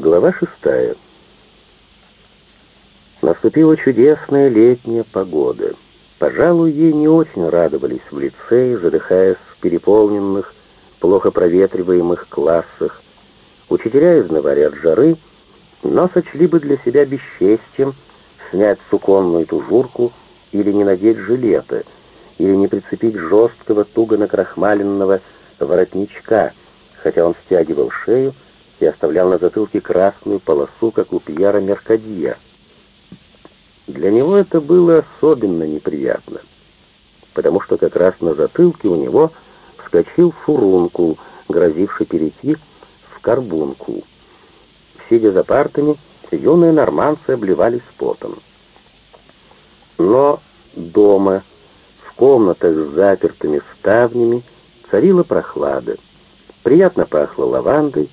Глава шестая. Наступила чудесная летняя погода. Пожалуй, ей не очень радовались в лицее, задыхаясь в переполненных, плохо проветриваемых классах. Учителя изнывали от жары, но сочли бы для себя бесчестием снять суконную тужурку или не надеть жилета, или не прицепить жесткого, туго накрахмаленного воротничка, хотя он стягивал шею, и оставлял на затылке красную полосу, как у Пьера Меркадье. Для него это было особенно неприятно, потому что как раз на затылке у него вскочил фурункул, грозивший перейти в карбункул. Сидя за партами, юные норманцы обливались потом. Но дома, в комнатах с запертыми ставнями, царила прохлада. Приятно пахло лавандой,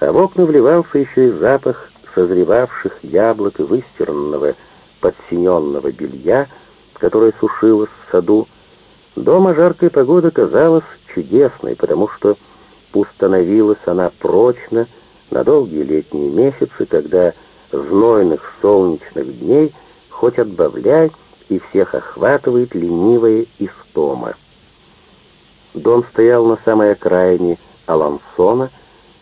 а в окна вливался еще и запах созревавших яблок и выстиранного, подсиненного белья, которое сушилось в саду. Дома жаркая погода казалась чудесной, потому что установилась она прочно на долгие летние месяцы, когда знойных солнечных дней хоть отбавляй, и всех охватывает ленивая истома. Дом стоял на самой окраине Алансона,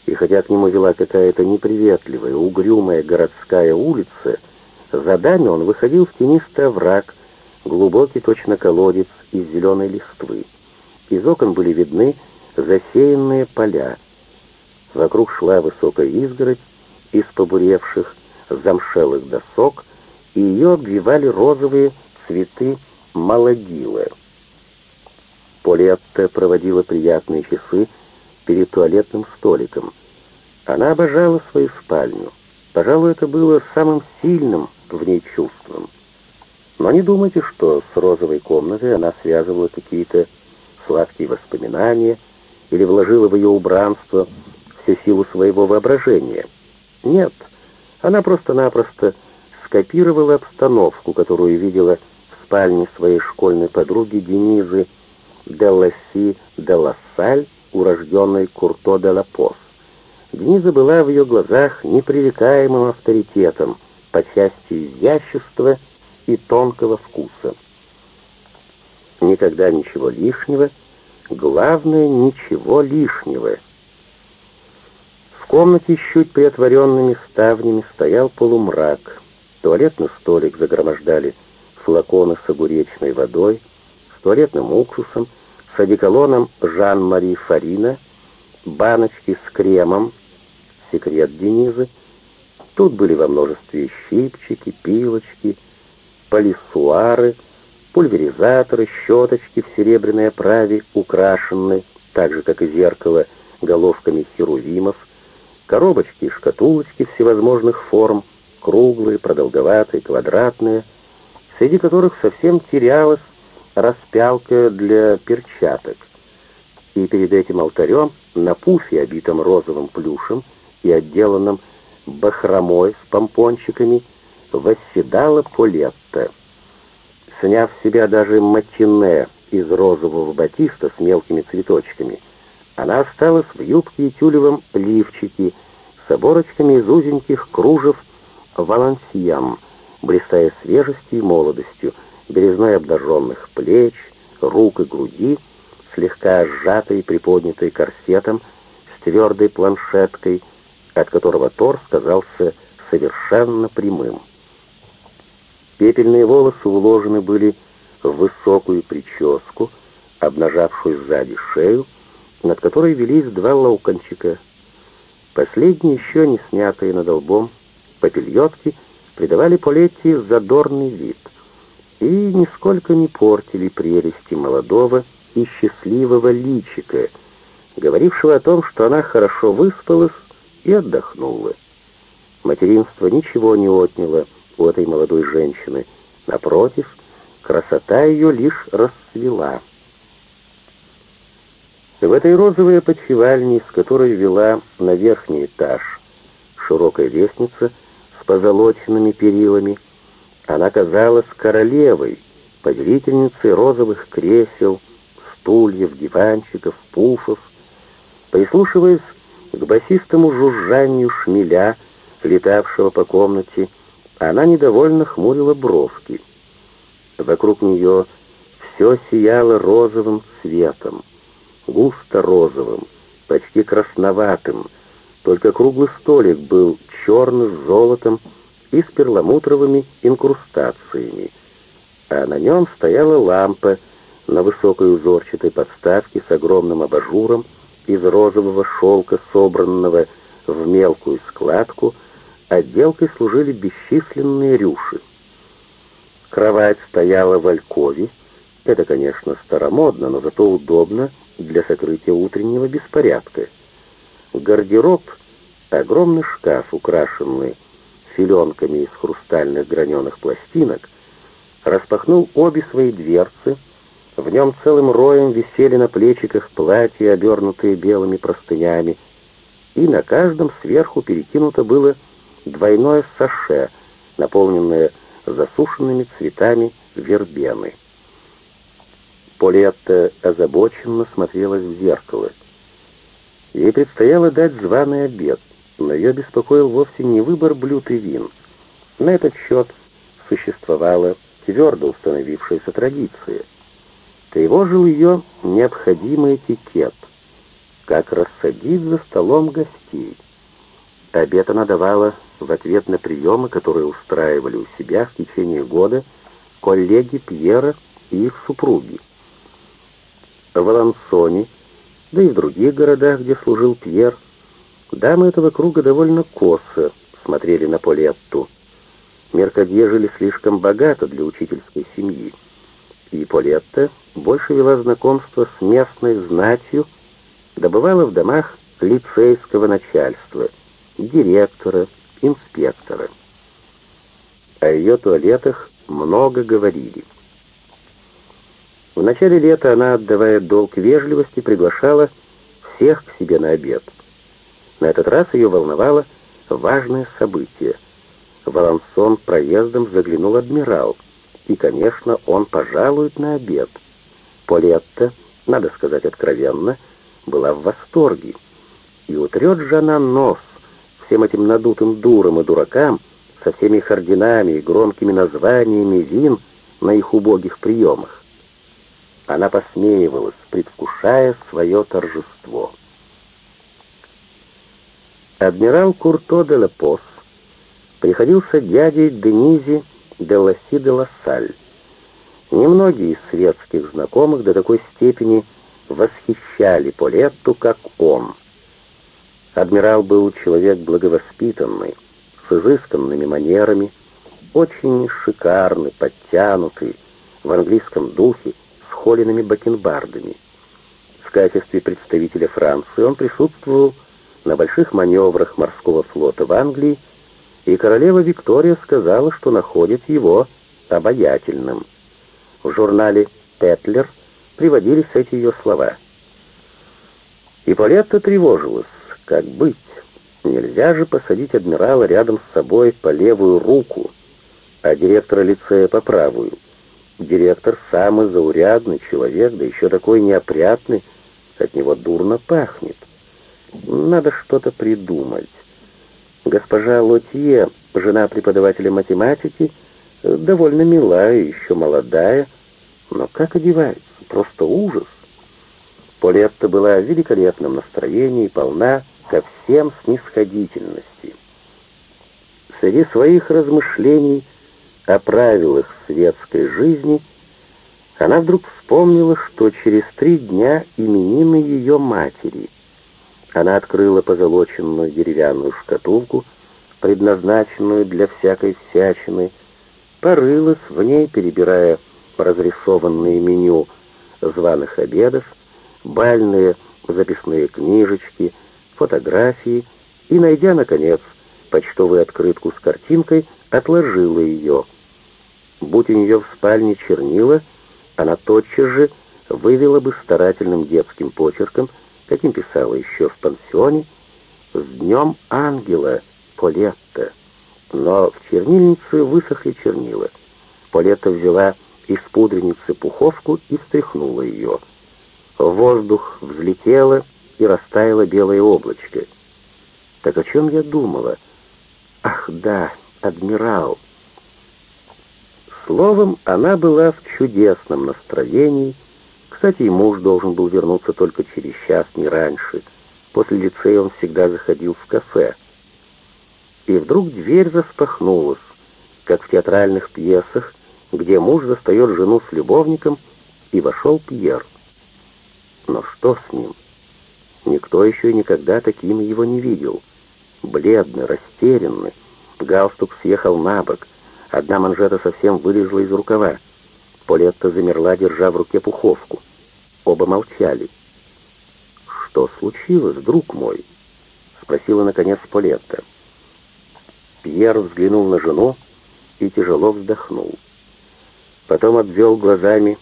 и хотя к нему вела какая-то неприветливая, угрюмая городская улица, за дами он выходил в тенистый овраг, глубокий точно колодец из зеленой листвы. Из окон были видны засеянные поля. Вокруг шла высокая изгородь из побуревших замшелых досок, и ее обвивали розовые цветы малагилы. Полетта проводила приятные часы перед туалетным столиком. Она обожала свою спальню. Пожалуй, это было самым сильным в ней чувством. Но не думайте, что с розовой комнатой она связывала какие-то сладкие воспоминания или вложила в ее убранство всю силу своего воображения. Нет, она просто-напросто скопировала обстановку, которую видела в спальне своей школьной подруги Денизы Делласи де Лассаль урожденной Курто де Лапос. Дениза была в ее глазах непререкаемым авторитетом по части изящества и тонкого вкуса. Никогда ничего лишнего, главное, ничего лишнего. В комнате с чуть приотворенными ставнями стоял полумрак. Туалетный столик загромождали флаконы с огуречной водой, с туалетным уксусом, с одеколоном Жан-Мари Фарина, баночки с кремом, секрет Денизы. Тут были во множестве щипчики, пилочки, полисуары, пульверизаторы, щеточки в серебряной оправе, украшенные, так же, как и зеркало, головками херувимов, коробочки и шкатулочки всевозможных форм, круглые, продолговатые, квадратные, среди которых совсем терялась распялка для перчаток. И перед этим алтарем на пуфе, обитом розовым плюшем и отделанном бахромой с помпончиками, восседала Полетта. Сняв с себя даже матине из розового батиста с мелкими цветочками, она осталась в юбке и тюлевом лифчике с оборочками из узеньких кружев валансьям, блистая свежестью и молодостью, березной обнаженных плеч, рук и груди, слегка сжатой и приподнятой корсетом, с твердой планшеткой, от которого торс казался совершенно прямым. Пепельные волосы уложены были в высокую прическу, обнажавшую сзади шею, над которой велись два локончика. Последние, еще не снятые над лбом, попельотки, придавали Полетти задорный вид и нисколько не портили прелести молодого и счастливого личика, говорившего о том, что она хорошо выспалась и отдохнула. Материнство ничего не отняло у этой молодой женщины. Напротив, красота ее лишь расцвела. В этой розовой опочивальне, с которой вела на верхний этаж широкая лестница с позолоченными перилами, она казалась королевой, повелительницей розовых кресел, стульев, диванчиков, пуфов. Прислушиваясь к басистому жужжанию шмеля, летавшего по комнате, она недовольно хмурила бровки. Вокруг нее все сияло розовым цветом, густо-розовым, почти красноватым, только круглый столик был черный с золотом и с перламутровыми инкрустациями, а на нем стояла лампа на высокой узорчатой подставке с огромным абажуром из розового шелка, собранного в мелкую складку, отделкой служили бесчисленные рюши. Кровать стояла в алькове, это, конечно, старомодно, но зато удобно для сокрытия утреннего беспорядка. Гардероб — огромный шкаф, украшенный филенками из хрустальных граненых пластинок, распахнул обе свои дверцы, в нем целым роем висели на плечиках платья, обернутые белыми простынями, и на каждом сверху перекинуто было двойное саше, наполненное засушенными цветами вербены. Полетта озабоченно смотрелась в зеркало. Ей предстояло дать званый обед, но ее беспокоил вовсе не выбор блюд и вин. На этот счет существовала твердо установившаяся традиция. Тревожил ее необходимый этикет, как рассадить за столом гостей. Обед она давала в ответ на приемы, которые устраивали у себя в течение года коллеги Пьера и их супруги. В Алансоне, да и в других городах, где служил Пьер, дамы этого круга довольно косо смотрели на Полетту. Меркадье жили слишком богато для учительской семьи, и Полетта больше вела знакомство с местной знатью, добывала в домах лицейского начальства, директора, инспектора. О ее туалетах много говорили. В начале лета она, отдавая долг вежливости, приглашала всех к себе на обед. На этот раз ее волновало важное событие. В проездом заглянул адмирал, и, конечно, он пожалует на обед. Полетта, надо сказать откровенно, была в восторге. И утрет же она нос всем этим надутым дурам и дуракам со всеми их орденами и громкими названиями вин на их убогих приемах. Она посмеивалась, предвкушая свое торжество. Адмирал Курто де Лепос приходился дядей Денизи де Ласси де Лассаль. Немногие из светских знакомых до такой степени восхищали Полетту, как он. Адмирал был человек благовоспитанный, с изысканными манерами, очень шикарный, подтянутый, в английском духе, холеными бакенбардами. В качестве представителя Франции он присутствовал на больших маневрах морского флота в Англии, и королева Виктория сказала, что находит его обаятельным. В журнале «Петлер» приводились эти ее слова. И Полетта тревожилась, как быть. Нельзя же посадить адмирала рядом с собой по левую руку, а директора лицея по правую. Директор самый заурядный человек, да еще такой неопрятный, от него дурно пахнет. Надо что-то придумать. Госпожа Лотье, жена преподавателя математики, довольно милая, еще молодая, но как одевается, просто ужас. Полетта была в великолепном настроении, полна ко всем снисходительности. Среди своих размышлений о правилах светской жизни, она вдруг вспомнила, что через три дня именины ее матери. Она открыла позолоченную деревянную шкатулку, предназначенную для всякой всячины, порылась в ней, перебирая разрисованные меню званых обедов, бальные записные книжечки, фотографии и, найдя, наконец, почтовую открытку с картинкой, отложила ее — Будь у нее в спальне чернила, она тотчас же вывела бы старательным детским почерком, каким писала еще в пансионе, «С днем ангела, Полетта». Но в чернильнице высохли чернила. Полетта взяла из пудреницы пуховку и встряхнула ее. В воздух взлетело и растаяло белое облачко. Так о чем я думала? Ах, да, адмирал. Словом, она была в чудесном настроении. Кстати, и муж должен был вернуться только через час, не раньше. После лицея он всегда заходил в кафе. И вдруг дверь распахнулась, как в театральных пьесах, где муж застает жену с любовником, и вошел Пьер. Но что с ним? Никто еще никогда таким его не видел. Бледный, растерянный, галстук съехал на бок, одна манжета совсем вылезла из рукава. Полетта замерла, держа в руке пуховку. Оба молчали. «Что случилось, друг мой?» — спросила, наконец, Полетта. Пьер взглянул на жену и тяжело вздохнул. Потом обвел глазами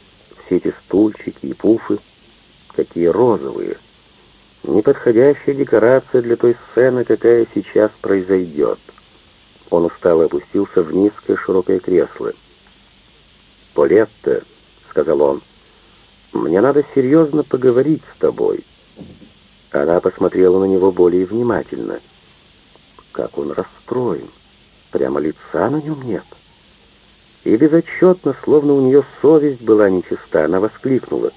все эти стульчики и пуфы, какие розовые. Неподходящая декорация для той сцены, какая сейчас произойдет. Он устало опустился в низкое широкое кресло. «Полетта», — сказал он, — «мне надо серьезно поговорить с тобой». Она посмотрела на него более внимательно. Как он расстроен. Прямо лица на нем нет. И безотчетно, словно у нее совесть была нечиста, она воскликнула.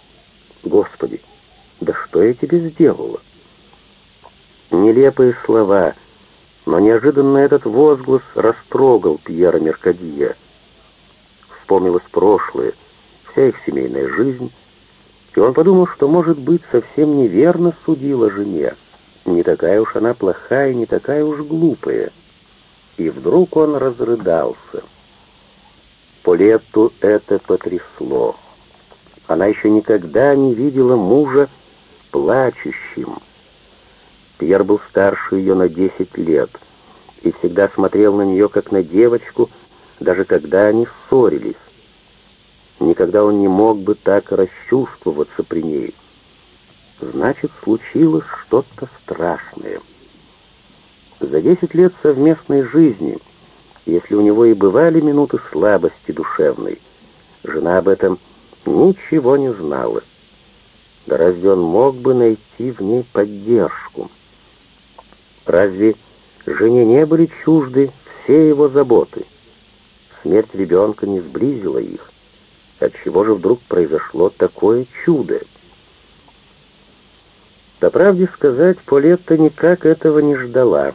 «Господи, да что я тебе сделала?» Нелепые слова, но неожиданно этот возглас растрогал Пьера Меркадия. Вспомнилось прошлое, вся их семейная жизнь, и он подумал, что, может быть, совсем неверно судила жене. Не такая уж она плохая, не такая уж глупая. И вдруг он разрыдался. Полетту это потрясло. Она еще никогда не видела мужа плачущим. Пьер был старше ее на десять лет и всегда смотрел на нее как на девочку, даже когда они ссорились. Никогда он не мог бы так расчувствоваться при ней. Значит, случилось что-то страшное. За десять лет совместной жизни, если у него и бывали минуты слабости душевной, жена об этом ничего не знала. Да разве он мог бы найти в ней поддержку? Разве жене не были чужды все его заботы? Смерть ребенка не сблизила их. Отчего же вдруг произошло такое чудо? По правде сказать, Полетта никак этого не ждала.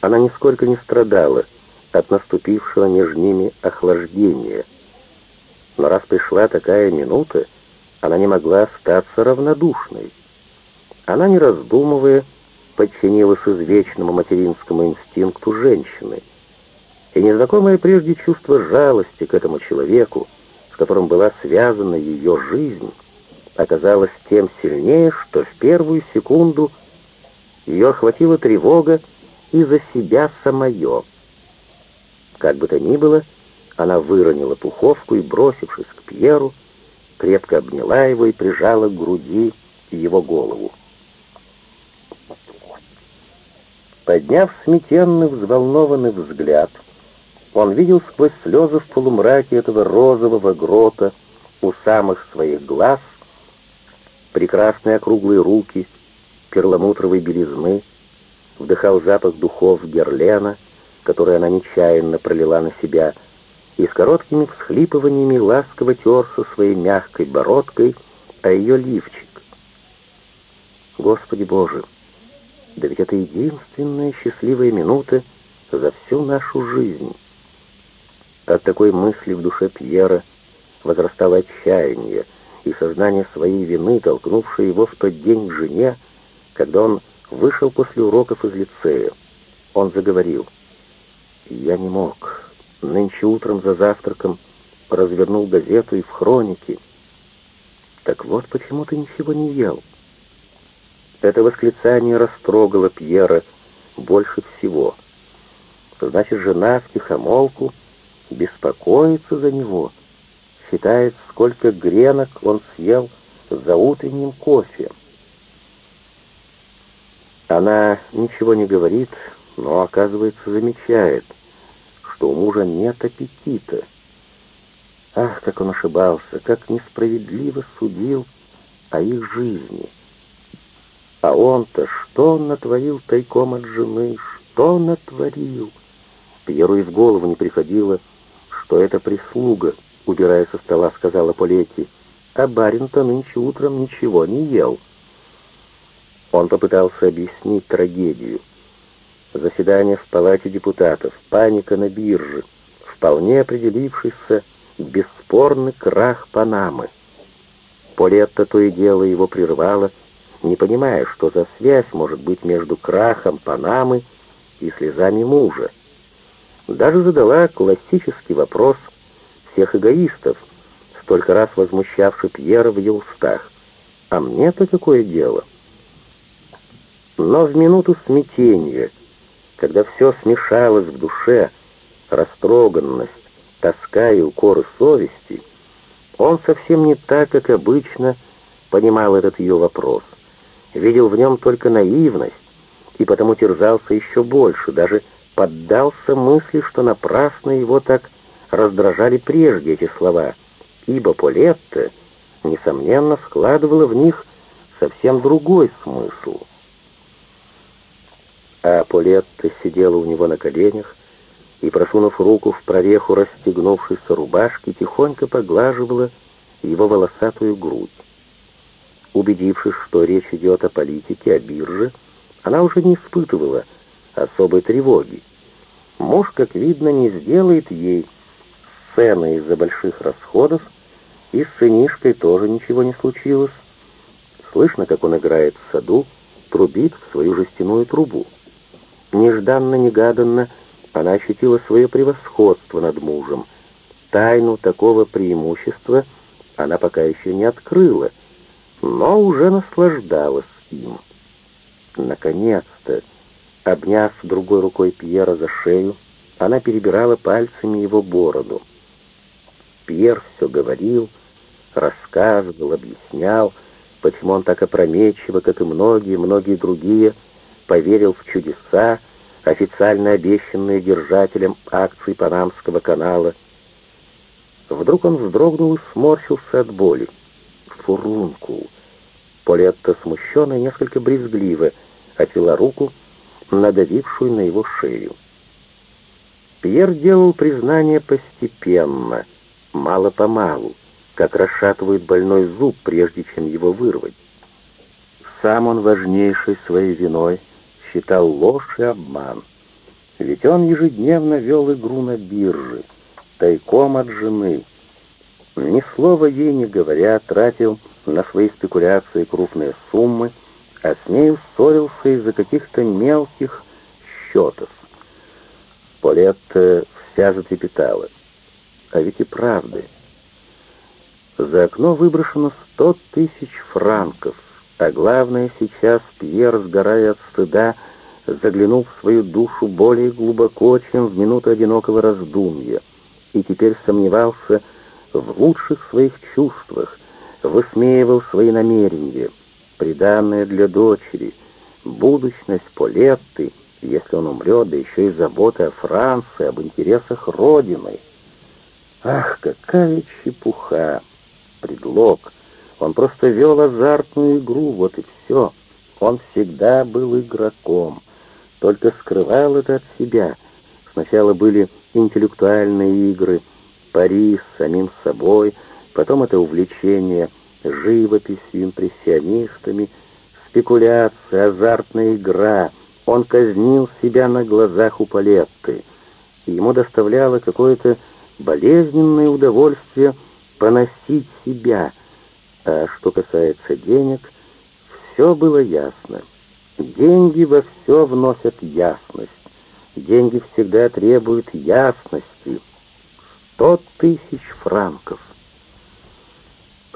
Она нисколько не страдала от наступившего между ними охлаждения. Но раз пришла такая минута, она не могла остаться равнодушной. Она, не раздумывая, подчинилась извечному материнскому инстинкту женщины. И незнакомое прежде чувство жалости к этому человеку, с которым была связана ее жизнь, оказалось тем сильнее, что в первую секунду ее охватила тревога и за себя самое. Как бы то ни было, она выронила пуховку и, бросившись к Пьеру, крепко обняла его и прижала к груди его голову. Подняв сметенный, взволнованный взгляд, он видел сквозь слезы в полумраке этого розового грота у самых своих глаз прекрасные округлые руки перламутровой белизны, вдыхал запах духов Герлена, который она нечаянно пролила на себя, и с короткими всхлипываниями ласково терся своей мягкой бородкой о ее лифчик. Господи Боже, да ведь это единственная счастливая минута за всю нашу жизнь. От такой мысли в душе Пьера возрастало отчаяние и сознание своей вины, толкнувшее его в тот день к жене, когда он вышел после уроков из лицея. Он заговорил. «Я не мог. Нынче утром за завтраком развернул газету и в хронике. Так вот почему ты ничего не ел». Это восклицание растрогало Пьера больше всего. Значит, жена в тихомолку беспокоится за него, считает, сколько гренок он съел за утренним кофе. Она ничего не говорит, но, оказывается, замечает, что у мужа нет аппетита. Ах, как он ошибался, как несправедливо судил о их жизни. А он-то что натворил тайком от жены, что натворил? Пьеру и в голову не приходило, что это прислуга, убирая со стола, сказала Полетти, а барин-то нынче утром ничего не ел. Он попытался объяснить трагедию. Заседание в палате депутатов, паника на бирже, вполне определившийся бесспорный крах Панамы. Полетта то и дело его прервала, не понимая, что за связь может быть между крахом Панамы и слезами мужа. Даже задала классический вопрос всех эгоистов, столько раз возмущавший Пьера в ее устах. «А мне-то какое дело?» Но в минуту смятения, когда все смешалось в душе, растроганность, тоска и укоры совести, он совсем не так, как обычно, понимал этот ее вопрос. Видел в нем только наивность, и потому терзался еще больше, даже поддался мысли, что напрасно его так раздражали прежде эти слова, ибо Полетта, несомненно, складывала в них совсем другой смысл. А Полетта сидела у него на коленях и, просунув руку в прореху расстегнувшейся рубашки, тихонько поглаживала его волосатую грудь. Убедившись, что речь идет о политике, о бирже, она уже не испытывала особой тревоги. Муж, как видно, не сделает ей сцены из-за больших расходов, и с сынишкой тоже ничего не случилось. Слышно, как он играет в саду, трубит в свою жестяную трубу. Нежданно-негаданно она ощутила свое превосходство над мужем. Тайну такого преимущества она пока еще не открыла, но уже наслаждалась им. Наконец-то, обняв другой рукой Пьера за шею, она перебирала пальцами его бороду. Пьер все говорил, рассказывал, объяснял, почему он так опрометчиво, как и многие-многие другие, поверил в чудеса, официально обещанные держателем акций Панамского канала. Вдруг он вздрогнул и сморщился от боли. Фурункул. Полетта смущенно и несколько брезгливо отвела руку, надавившую на его шею. Пьер делал признание постепенно, мало-помалу, как расшатывает больной зуб, прежде чем его вырвать. Сам он важнейшей своей виной считал ложь и обман. Ведь он ежедневно вел игру на бирже, тайком от жены. Ни слова ей не говоря, тратил на свои спекуляции крупные суммы, а с нею ссорился из-за каких-то мелких счетов. Полетта вся затрепетала. А ведь и правда. За окно выброшено сто тысяч франков, а главное сейчас Пьер, сгорая от стыда, заглянул в свою душу более глубоко, чем в минуту одинокого раздумья, и теперь сомневался в лучших своих чувствах, высмеивал свои намерения, приданное для дочери, будущность Полетты, если он умрет, да еще и забота о Франции, об интересах Родины. Ах, какая чепуха! Предлог. Он просто вел азартную игру, вот и все. Он всегда был игроком, только скрывал это от себя. Сначала были интеллектуальные игры, пари с самим собой, потом это увлечение живописью, импрессионистами, спекуляция, азартная игра. Он казнил себя на глазах у Палетты, и ему доставляло какое-то болезненное удовольствие поносить себя. А что касается денег, все было ясно. Деньги во все вносят ясность. Деньги всегда требуют ясности. Сто тысяч франков.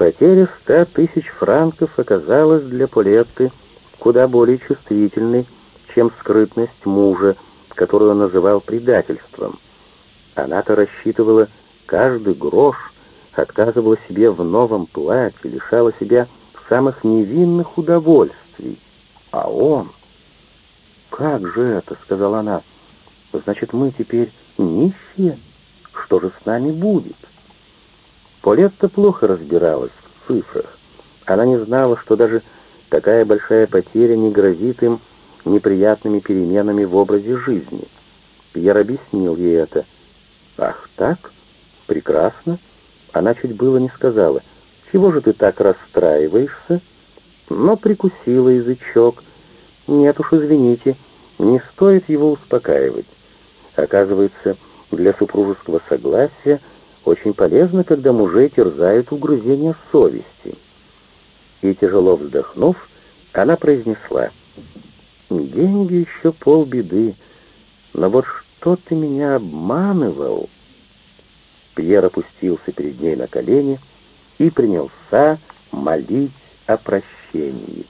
Потеря ста тысяч франков оказалась для Полетты куда более чувствительной, чем скрытность мужа, которую он называл предательством. Она-то рассчитывала каждый грош, отказывала себе в новом платье, лишала себя самых невинных удовольствий. А он... «Как же это?» — сказала она. «Значит, мы теперь нищие? Что же с нами будет?» Полетта плохо разбиралась в цифрах. Она не знала, что даже такая большая потеря не грозит им неприятными переменами в образе жизни. Пьер объяснил ей это. «Ах, так? Прекрасно!» Она чуть было не сказала. «Чего же ты так расстраиваешься?» Но прикусила язычок. «Нет уж, извините, не стоит его успокаивать. Оказывается, для супружеского согласия очень полезно, когда мужей терзают угрызения совести». И, тяжело вздохнув, она произнесла, «Деньги еще полбеды, но вот что ты меня обманывал?» Пьер опустился перед ней на колени и принялся молить о прощении.